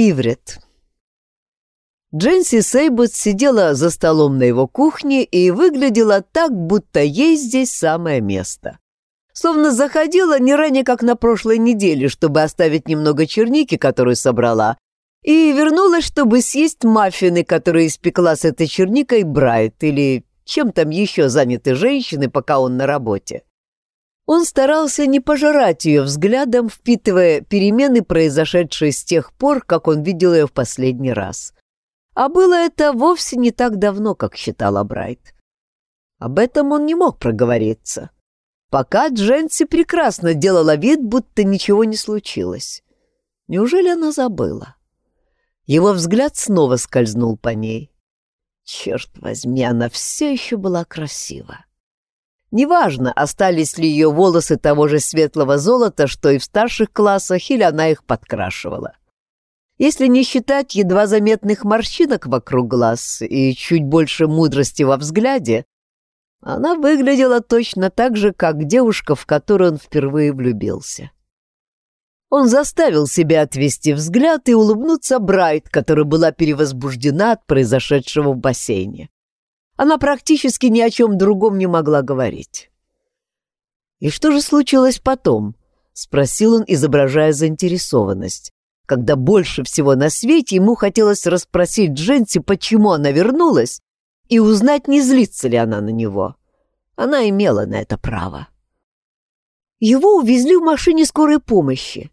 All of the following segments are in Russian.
Иврит. Дженси Сейбут сидела за столом на его кухне и выглядела так, будто ей здесь самое место. Словно заходила не ранее, как на прошлой неделе, чтобы оставить немного черники, которую собрала, и вернулась, чтобы съесть маффины, которые испекла с этой черникой Брайт, или чем там еще заняты женщины, пока он на работе. Он старался не пожирать ее взглядом, впитывая перемены, произошедшие с тех пор, как он видел ее в последний раз. А было это вовсе не так давно, как считала Брайт. Об этом он не мог проговориться. Пока Дженси прекрасно делала вид, будто ничего не случилось. Неужели она забыла? Его взгляд снова скользнул по ней. Черт возьми, она все еще была красива. Неважно, остались ли ее волосы того же светлого золота, что и в старших классах, или она их подкрашивала. Если не считать едва заметных морщинок вокруг глаз и чуть больше мудрости во взгляде, она выглядела точно так же, как девушка, в которую он впервые влюбился. Он заставил себя отвести взгляд и улыбнуться Брайт, которая была перевозбуждена от произошедшего в бассейне. Она практически ни о чем другом не могла говорить. «И что же случилось потом?» — спросил он, изображая заинтересованность, когда больше всего на свете ему хотелось расспросить Дженси, почему она вернулась, и узнать, не злится ли она на него. Она имела на это право. Его увезли в машине скорой помощи.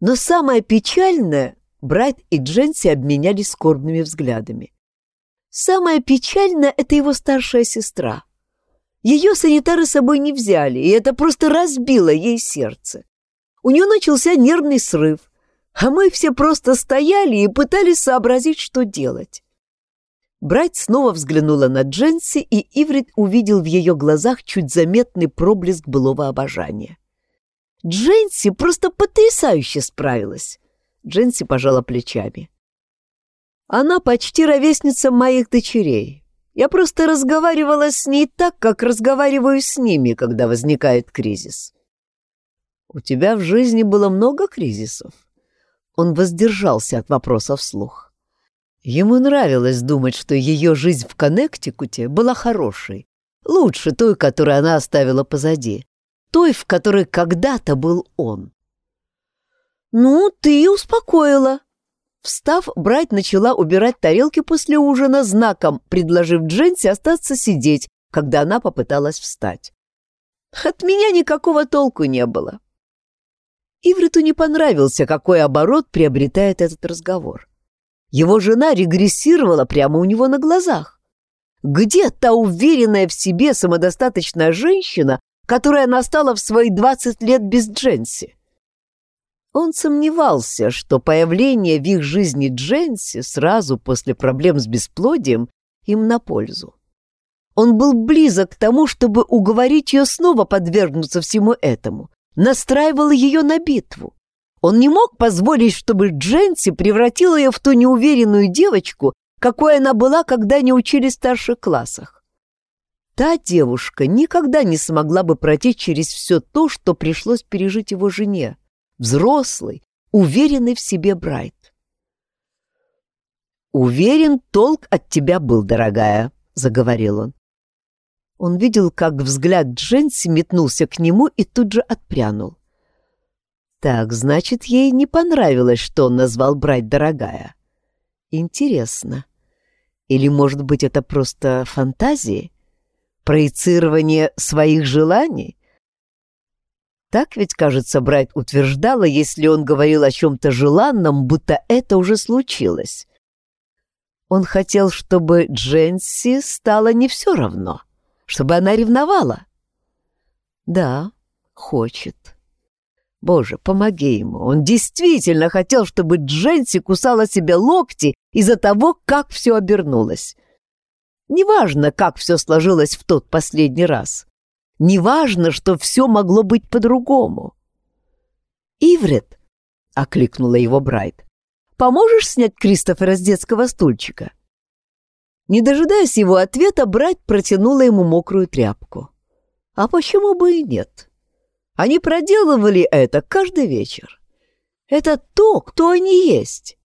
Но самое печальное, Брайт и Дженси обменялись скорбными взглядами. Самое печальное — это его старшая сестра. Ее санитары с собой не взяли, и это просто разбило ей сердце. У нее начался нервный срыв, а мы все просто стояли и пытались сообразить, что делать. Брайт снова взглянула на Дженси, и Иврит увидел в ее глазах чуть заметный проблеск былого обожания. Дженси просто потрясающе справилась. Дженси пожала плечами. Она почти ровесница моих дочерей. Я просто разговаривала с ней так, как разговариваю с ними, когда возникает кризис. У тебя в жизни было много кризисов? Он воздержался от вопроса вслух. Ему нравилось думать, что ее жизнь в Коннектикуте была хорошей, лучше той, которую она оставила позади, той, в которой когда-то был он. «Ну, ты успокоила», Встав, Брайт начала убирать тарелки после ужина знаком, предложив Дженси остаться сидеть, когда она попыталась встать. От меня никакого толку не было. Ивриту не понравился, какой оборот приобретает этот разговор. Его жена регрессировала прямо у него на глазах. Где та уверенная в себе самодостаточная женщина, которая настала в свои 20 лет без Дженси? Он сомневался, что появление в их жизни Дженси сразу после проблем с бесплодием им на пользу. Он был близок к тому, чтобы уговорить ее снова подвергнуться всему этому, настраивал ее на битву. Он не мог позволить, чтобы Дженси превратила ее в ту неуверенную девочку, какой она была, когда они учились в старших классах. Та девушка никогда не смогла бы пройти через все то, что пришлось пережить его жене взрослый, уверенный в себе Брайт. «Уверен, толк от тебя был, дорогая», — заговорил он. Он видел, как взгляд Дженси метнулся к нему и тут же отпрянул. Так, значит, ей не понравилось, что он назвал Брайт дорогая. Интересно. Или, может быть, это просто фантазии? Проецирование своих желаний? Так ведь, кажется, Брайт утверждала, если он говорил о чем-то желанном, будто это уже случилось. Он хотел, чтобы Дженси стало не все равно, чтобы она ревновала. Да, хочет. Боже, помоги ему. Он действительно хотел, чтобы Дженси кусала себе локти из-за того, как все обернулось. Неважно, как все сложилось в тот последний раз. Неважно, что все могло быть по-другому. «Иврит!» — окликнула его Брайт. «Поможешь снять Кристофера с детского стульчика?» Не дожидаясь его ответа, Брайт протянула ему мокрую тряпку. А почему бы и нет? Они проделывали это каждый вечер. Это то, кто они есть.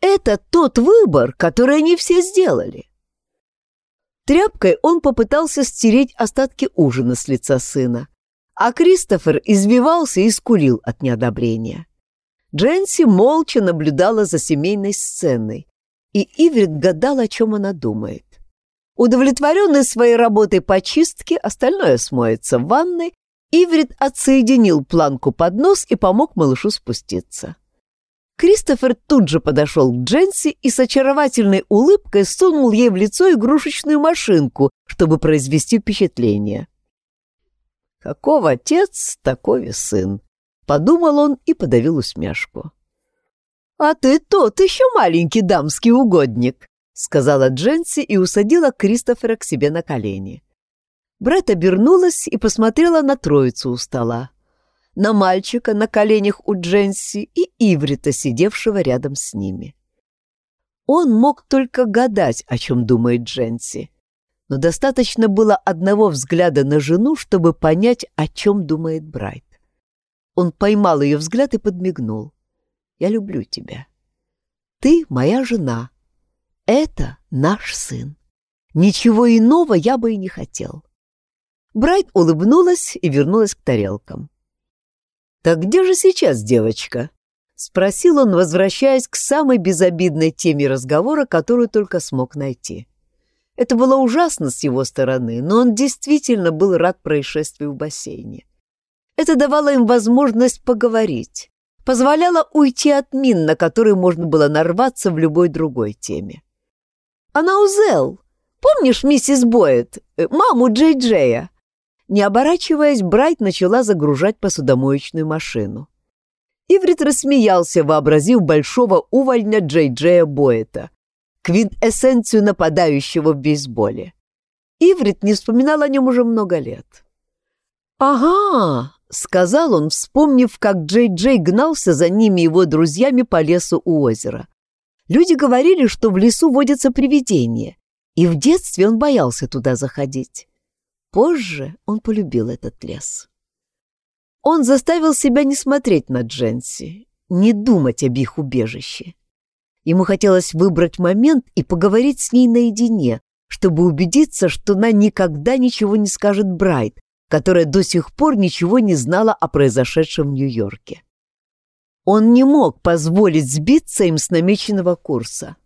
Это тот выбор, который они все сделали. Тряпкой он попытался стереть остатки ужина с лица сына, а Кристофер извивался и скулил от неодобрения. Дженси молча наблюдала за семейной сценой, и Иврит гадал, о чем она думает. Удовлетворенный своей работой по чистке, остальное смоется в ванной, Иврит отсоединил планку под нос и помог малышу спуститься. Кристофер тут же подошел к Дженси и с очаровательной улыбкой сунул ей в лицо игрушечную машинку, чтобы произвести впечатление. «Каков отец, такой и сын», — подумал он и подавил усмешку. «А ты тот еще маленький дамский угодник», — сказала Дженси и усадила Кристофера к себе на колени. Брат обернулась и посмотрела на троицу у стола. На мальчика на коленях у Дженси и Иврита, сидевшего рядом с ними. Он мог только гадать, о чем думает Дженси, но достаточно было одного взгляда на жену, чтобы понять, о чем думает Брайт. Он поймал ее взгляд и подмигнул. Я люблю тебя. Ты моя жена. Это наш сын. Ничего иного я бы и не хотел. Брайт улыбнулась и вернулась к тарелкам. «Так где же сейчас девочка?» — спросил он, возвращаясь к самой безобидной теме разговора, которую только смог найти. Это было ужасно с его стороны, но он действительно был рад происшествию в бассейне. Это давало им возможность поговорить, позволяла уйти от мин, на которые можно было нарваться в любой другой теме. «Она Узел! Помнишь миссис Боэт, э, маму Джей Джея?» Не оборачиваясь, Брайт начала загружать посудомоечную машину. Иврит рассмеялся, вообразив большого увольня Джей Джея Боэта, квинтэссенцию нападающего в бейсболе. Иврит не вспоминал о нем уже много лет. «Ага, — сказал он, вспомнив, как Джей-Джей гнался за ними его друзьями по лесу у озера. Люди говорили, что в лесу водятся привидения, и в детстве он боялся туда заходить. Позже он полюбил этот лес. Он заставил себя не смотреть на Дженси, не думать об их убежище. Ему хотелось выбрать момент и поговорить с ней наедине, чтобы убедиться, что она никогда ничего не скажет Брайт, которая до сих пор ничего не знала о произошедшем в Нью-Йорке. Он не мог позволить сбиться им с намеченного курса.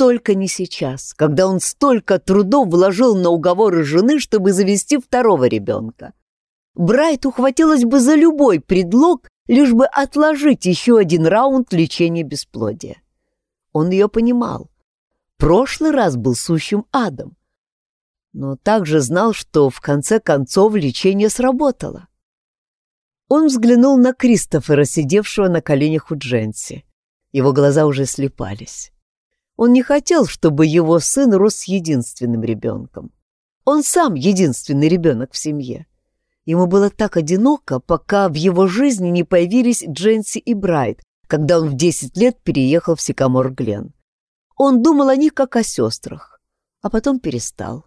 Только не сейчас, когда он столько трудов вложил на уговоры жены, чтобы завести второго ребенка. Брайт ухватилась бы за любой предлог, лишь бы отложить еще один раунд лечения бесплодия. Он ее понимал. Прошлый раз был сущим адом но также знал, что в конце концов лечение сработало. Он взглянул на Кристофера, сидевшего на коленях у Дженси. Его глаза уже слепались. Он не хотел, чтобы его сын рос единственным ребенком. Он сам единственный ребенок в семье. Ему было так одиноко, пока в его жизни не появились Дженси и Брайт, когда он в 10 лет переехал в Сикамор-Глен. Он думал о них как о сестрах, а потом перестал.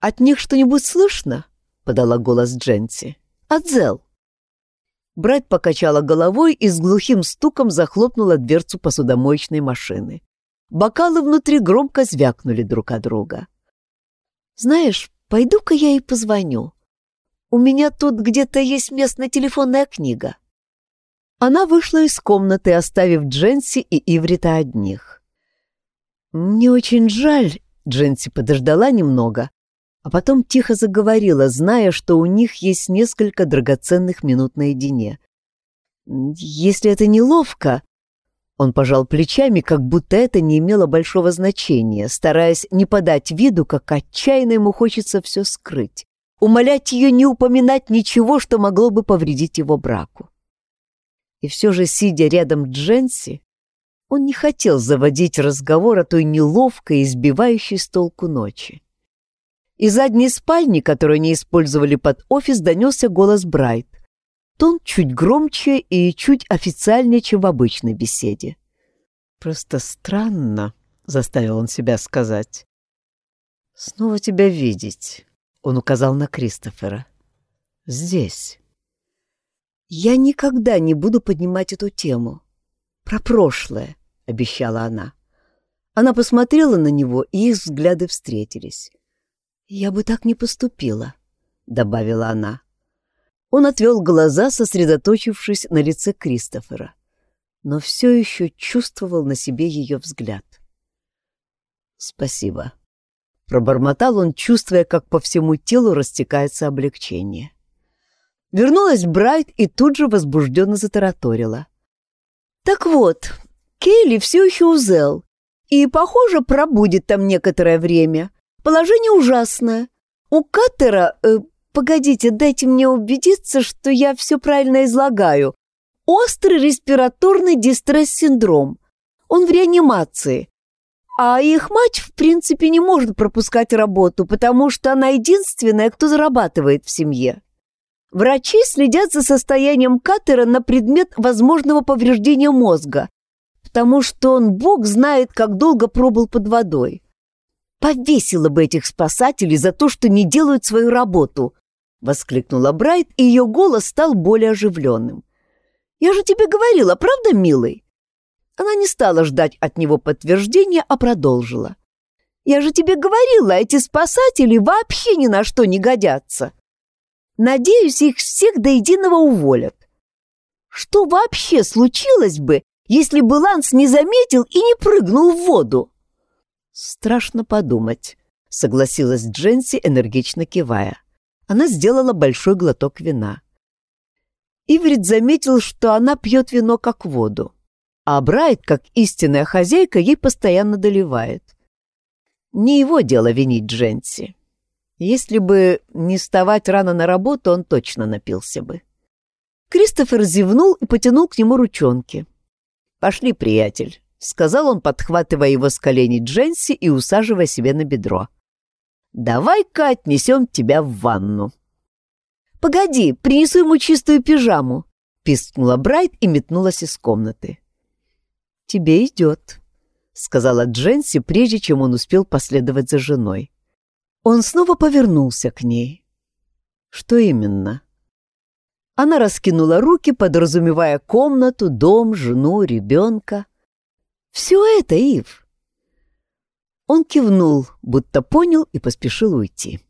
«От них что-нибудь слышно?» — подала голос Дженси. «От Зел». Брат покачала головой и с глухим стуком захлопнула дверцу посудомоечной машины. Бокалы внутри громко звякнули друг от друга. «Знаешь, пойду-ка я ей позвоню. У меня тут где-то есть местная телефонная книга». Она вышла из комнаты, оставив Дженси и Иврита одних. «Мне очень жаль», — Дженси подождала немного, а потом тихо заговорила, зная, что у них есть несколько драгоценных минут наедине. «Если это неловко...» Он пожал плечами, как будто это не имело большого значения, стараясь не подать виду, как отчаянно ему хочется все скрыть, умолять ее не упоминать ничего, что могло бы повредить его браку. И все же, сидя рядом Дженси, он не хотел заводить разговор о той неловкой, избивающей с толку ночи. Из задней спальни, которую они использовали под офис, донесся голос Брайт. Тон чуть громче и чуть официальнее, чем в обычной беседе. «Просто странно», — заставил он себя сказать. «Снова тебя видеть», — он указал на Кристофера. «Здесь». «Я никогда не буду поднимать эту тему. Про прошлое», — обещала она. Она посмотрела на него, и их взгляды встретились. «Я бы так не поступила», — добавила она. Он отвел глаза, сосредоточившись на лице Кристофера, но все еще чувствовал на себе ее взгляд. «Спасибо», — пробормотал он, чувствуя, как по всему телу растекается облегчение. Вернулась Брайт и тут же возбужденно затараторила. «Так вот, Кейли все еще у и, похоже, пробудет там некоторое время. Положение ужасное. У Каттера... Э, погодите, дайте мне убедиться, что я все правильно излагаю. Острый респираторный дистресс-синдром. Он в реанимации. А их мать, в принципе, не может пропускать работу, потому что она единственная, кто зарабатывает в семье. Врачи следят за состоянием Каттера на предмет возможного повреждения мозга, потому что он, бог знает, как долго пробыл под водой. Повесила бы этих спасателей за то, что не делают свою работу!» — воскликнула Брайт, и ее голос стал более оживленным. «Я же тебе говорила, правда, милый?» Она не стала ждать от него подтверждения, а продолжила. «Я же тебе говорила, эти спасатели вообще ни на что не годятся. Надеюсь, их всех до единого уволят. Что вообще случилось бы, если бы Ланс не заметил и не прыгнул в воду?» «Страшно подумать», — согласилась Дженси, энергично кивая. Она сделала большой глоток вина. Иврит заметил, что она пьет вино как воду, а Брайт, как истинная хозяйка, ей постоянно доливает. Не его дело винить Дженси. Если бы не вставать рано на работу, он точно напился бы. Кристофер зевнул и потянул к нему ручонки. «Пошли, приятель сказал он, подхватывая его с коленей Дженси и усаживая себе на бедро. «Давай-ка отнесем тебя в ванну». «Погоди, принесу ему чистую пижаму», — пискнула Брайт и метнулась из комнаты. «Тебе идет», — сказала Дженси, прежде чем он успел последовать за женой. Он снова повернулся к ней. «Что именно?» Она раскинула руки, подразумевая комнату, дом, жену, ребенка. Все это, Ив!» Он кивнул, будто понял и поспешил уйти.